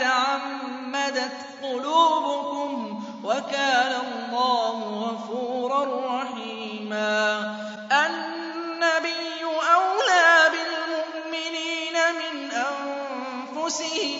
تعمدت قلوبكم وكان الله غفورا رحيما. النبي أولى بالمؤمنين من أنفسهم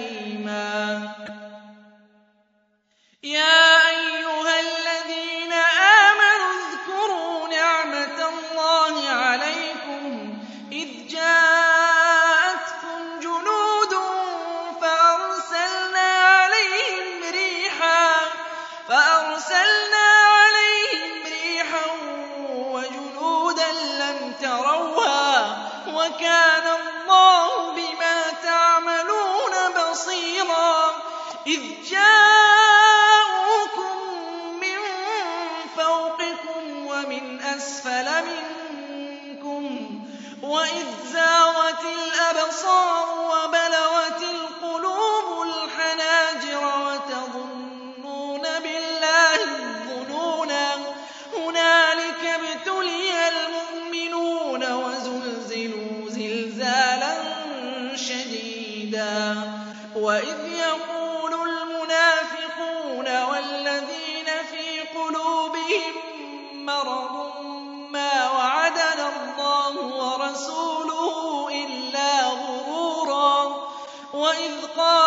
يا ورسوله إلا غرورا وإذ قالت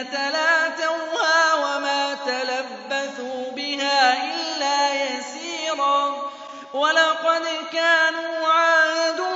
الفتنة لاتوها وما تلبثوا بها إلا يسيرا ولقد كانوا عاهدوا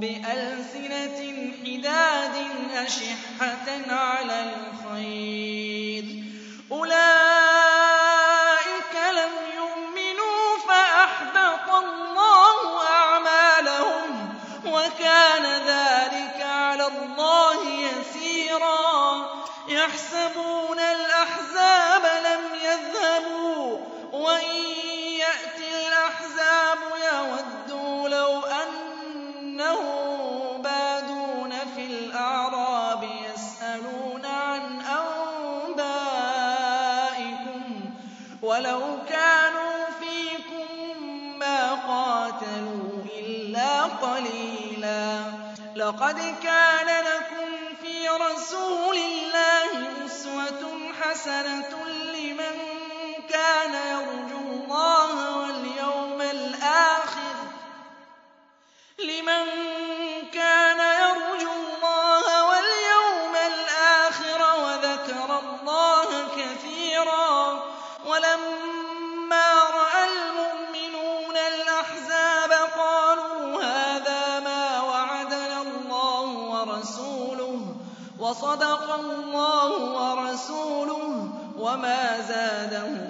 بِأَلْسِنَةٍ حِدَادٍ أَشِحَّةً عَلَى الْخَيْرِ. أُولَٰئِكَ لَمْ يُؤْمِنُوا فَأَحْبَطَ اللَّهُ أَعْمَالَهُمْ ۚ وَكَانَ ذَٰلِكَ عَلَى اللَّهِ يَسِيرًا. يَحْسَبُونَ لَّقَدْ كَانَ لَكُمْ فِي رَسُولِ اللَّهِ أُسْوَةٌ حَسَنَةٌ وَصَدَقَ اللَّهُ وَرَسُولُهُ ۚ وَمَا زَادَهُمْ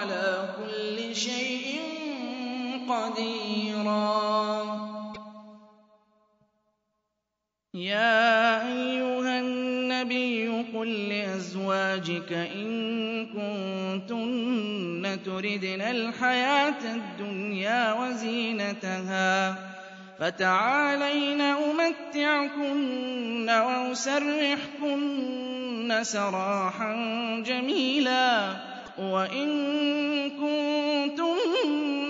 قَدِيرًا. يَا أَيُّهَا النَّبِيُّ قُل لِّأَزْوَاجِكَ إِن كُنتُنَّ تُرِدْنَ الْحَيَاةَ الدُّنْيَا وَزِينَتَهَا فَتَعَالَيْنَ أُمَتِّعْكُنَّ وَأُسَرِّحْكُنَّ سَرَاحًا جَمِيلًا ۚ. وَإِن كُنتُنَّ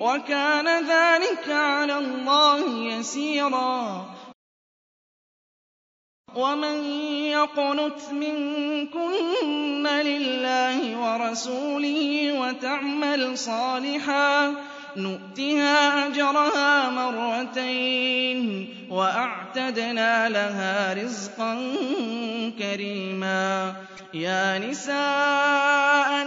وَكَانَ ذَٰلِكَ عَلَى اللَّهِ يَسِيرًا. وَمَن يَقْنُتْ مِنكُنَّ لِلَّهِ وَرَسُولِهِ وَتَعْمَلْ صَالِحًا نُؤْتِهَا أَجْرَهَا مَرَّتَيْنِ وَأَعْتَدْنَا لَهَا رِزْقًا كَرِيمًا. يَا نِسَاءَ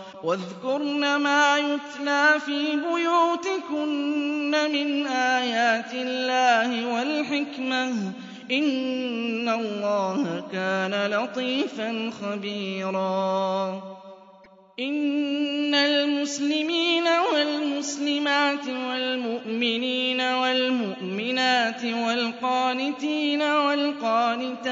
وَاذْكُرْنَ مَا يُتْلَىٰ فِي بُيُوتِكُنَّ مِنْ آيَاتِ اللَّهِ وَالْحِكْمَةِ. إِنَّ اللَّهَ كَانَ لَطِيفًا خَبِيرًا. إِنَّ الْمُسْلِمِينَ وَالْمُسْلِمَاتِ وَالْمُؤْمِنِينَ وَالْمُؤْمِنَاتِ وَالْقَانِتِينَ وَالْقَانِتَاتِ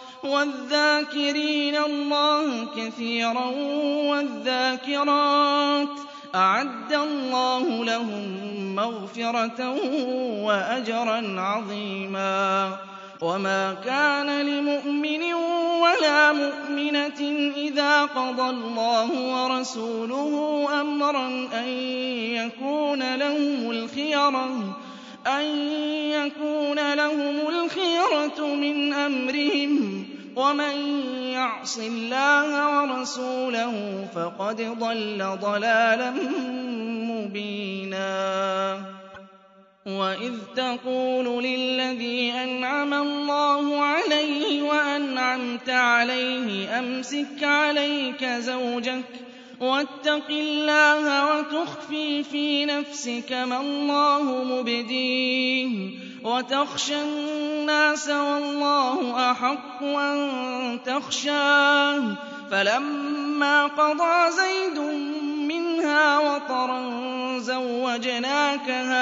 وَالذَّاكِرِينَ اللَّهَ كَثِيرًا وَالذَّاكِرَاتِ أَعَدَّ اللَّهُ لَهُم مَّغْفِرَةً وَأَجْرًا عَظِيمًا وَمَا كَانَ لِمُؤْمِنٍ وَلَا مُؤْمِنَةٍ إِذَا قَضَى اللَّهُ وَرَسُولُهُ أَمْرًا أَن يَكُونَ لَهُمُ الْخِيَرَةُ أَن يَكُونَ لَهُمُ الْخِيَرَةُ مِنْ أَمْرِهِمْ ۗ وَمَن يَعْصِ اللَّهَ وَرَسُولَهُ فَقَدْ ضَلَّ ضَلَالًا مُّبِينًا. وَإِذْ تَقُولُ لِلَّذِي أَنْعَمَ اللَّهُ عَلَيْهِ وَأَنْعَمْتَ عَلَيْهِ أَمْسِكْ عَلَيْكَ زَوْجَكَ وَاتَّقِ اللَّهَ وَتُخْفِي فِي نَفْسِكَ مَا اللَّهُ مُبْدِيهِ وَتَخْشَى النَّاسَ وَاللَّهُ أَحَقُّ أَن تَخْشَاهُ فَلَمَّا قَضَىٰ زَيْدٌ مِّنْهَا وَطَرًا زَوَّجْنَاكَهَا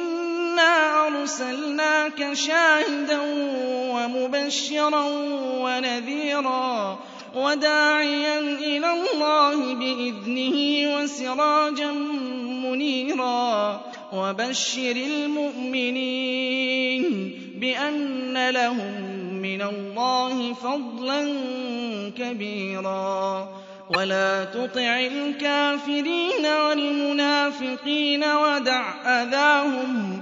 إِنَّا أَرْسَلْنَاكَ شَاهِدًا وَمُبَشِّرًا وَنَذِيرًا وَدَاعِيًا إِلَى اللَّهِ بِإِذْنِهِ وَسِرَاجًا مُّنِيرًا وَبَشِّرِ الْمُؤْمِنِينَ بِأَنَّ لَهُم مِّنَ اللَّهِ فَضْلًا كَبِيرًا وَلَا تُطِعِ الْكَافِرِينَ وَالْمُنَافِقِينَ وَدَعْ أَذَاهُمْ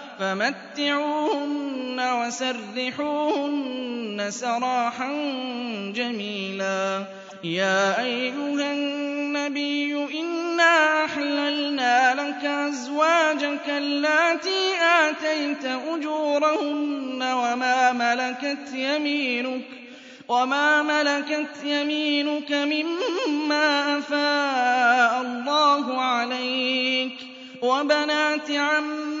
فَمَتِّعُوهُنَّ وَسَرِّحُوهُنَّ سَرَاحًا جَمِيلًا. يَا أَيُّهَا النَّبِيُّ إِنَّا أَحْلَلْنَا لَكَ أَزْوَاجَكَ اللَّاتِي آتَيْتَ أُجُورَهُنَّ وَمَا مَلَكَتْ يَمِينُكَ مِمَّا أَفَاءَ اللَّهُ عَلَيْكَ وَبَنَاتِ عَمِّكَ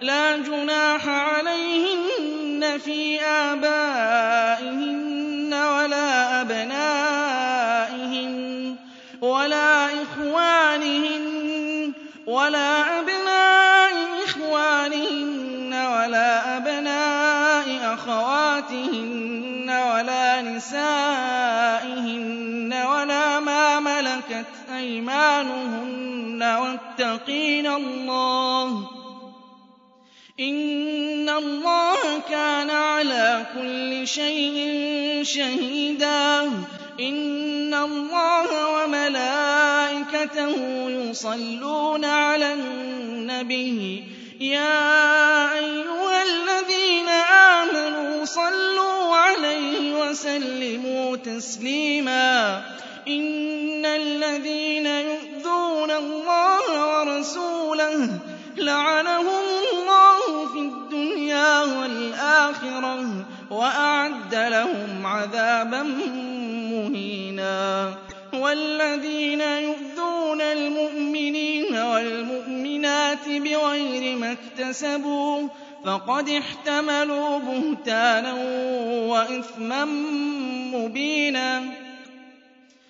لَّا جُنَاحَ عَلَيْهِنَّ فِي آبَائِهِنَّ ولا أبنائهن ولا إخوانهن ولا أبناء إخوانهن ولا أبناء أخواتهن ولا نسائهن ولا ما ملكت أيمانهن واتقين الله إِنَّ اللَّهَ كَانَ عَلَىٰ كُلِّ شَيْءٍ شَهِيدًا. إِنَّ اللَّهَ وَمَلَائِكَتَهُ يُصَلُّونَ عَلَى النَّبِيِّ. يَا أَيُّهَا الَّذِينَ آمَنُوا صَلُّوا عَلَيْهِ وَسَلِّمُوا تَسْلِيمًا. إِنَّ الَّذِينَ يُؤْذُونَ اللَّهَ وَرَسُولَهُ لَعَنَهُمُ الدُّنْيَا وَالْآخِرَةِ وَأَعَدَّ لَهُمْ عَذَابًا مُّهِينًا. وَالَّذِينَ يُؤْذُونَ الْمُؤْمِنِينَ وَالْمُؤْمِنَاتِ بِغَيْرِ مَا اكْتَسَبُوا فَقَدِ احْتَمَلُوا بُهْتَانًا وَإِثْمًا مُّبِينًا.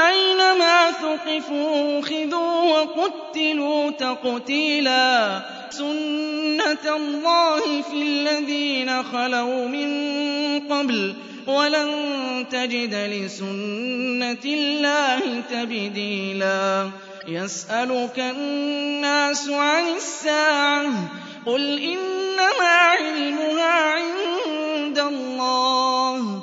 أينما ثقفوا أخذوا وقتلوا تقتيلا سنة الله في الذين خلوا من قبل ولن تجد لسنة الله تبديلا يسألك الناس عن الساعة قل إنما علمها عند الله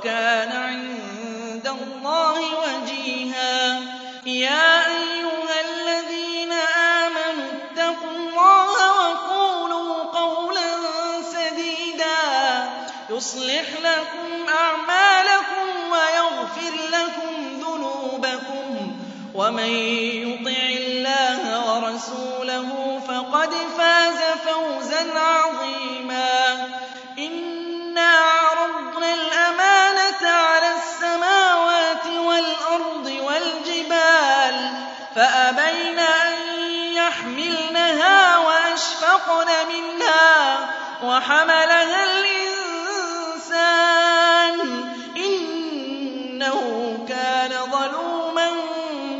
وكان عند الله وجيها. يا أيها الذين آمنوا اتقوا الله وقولوا قولا سديدا. يصلح لكم أعمالكم ويغفر لكم ذنوبكم. ومن يطع الله ورسوله فقد فاز فوزا عظيما. منها وحملها الإنسان إنه كان ظلوما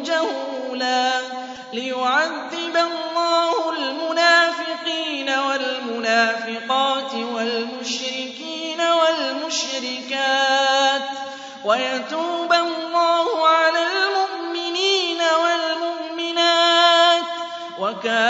جهولا ليعذب الله المنافقين والمنافقات والمشركين والمشركات ويتوب الله على المؤمنين والمؤمنات وكان